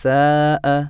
ساء.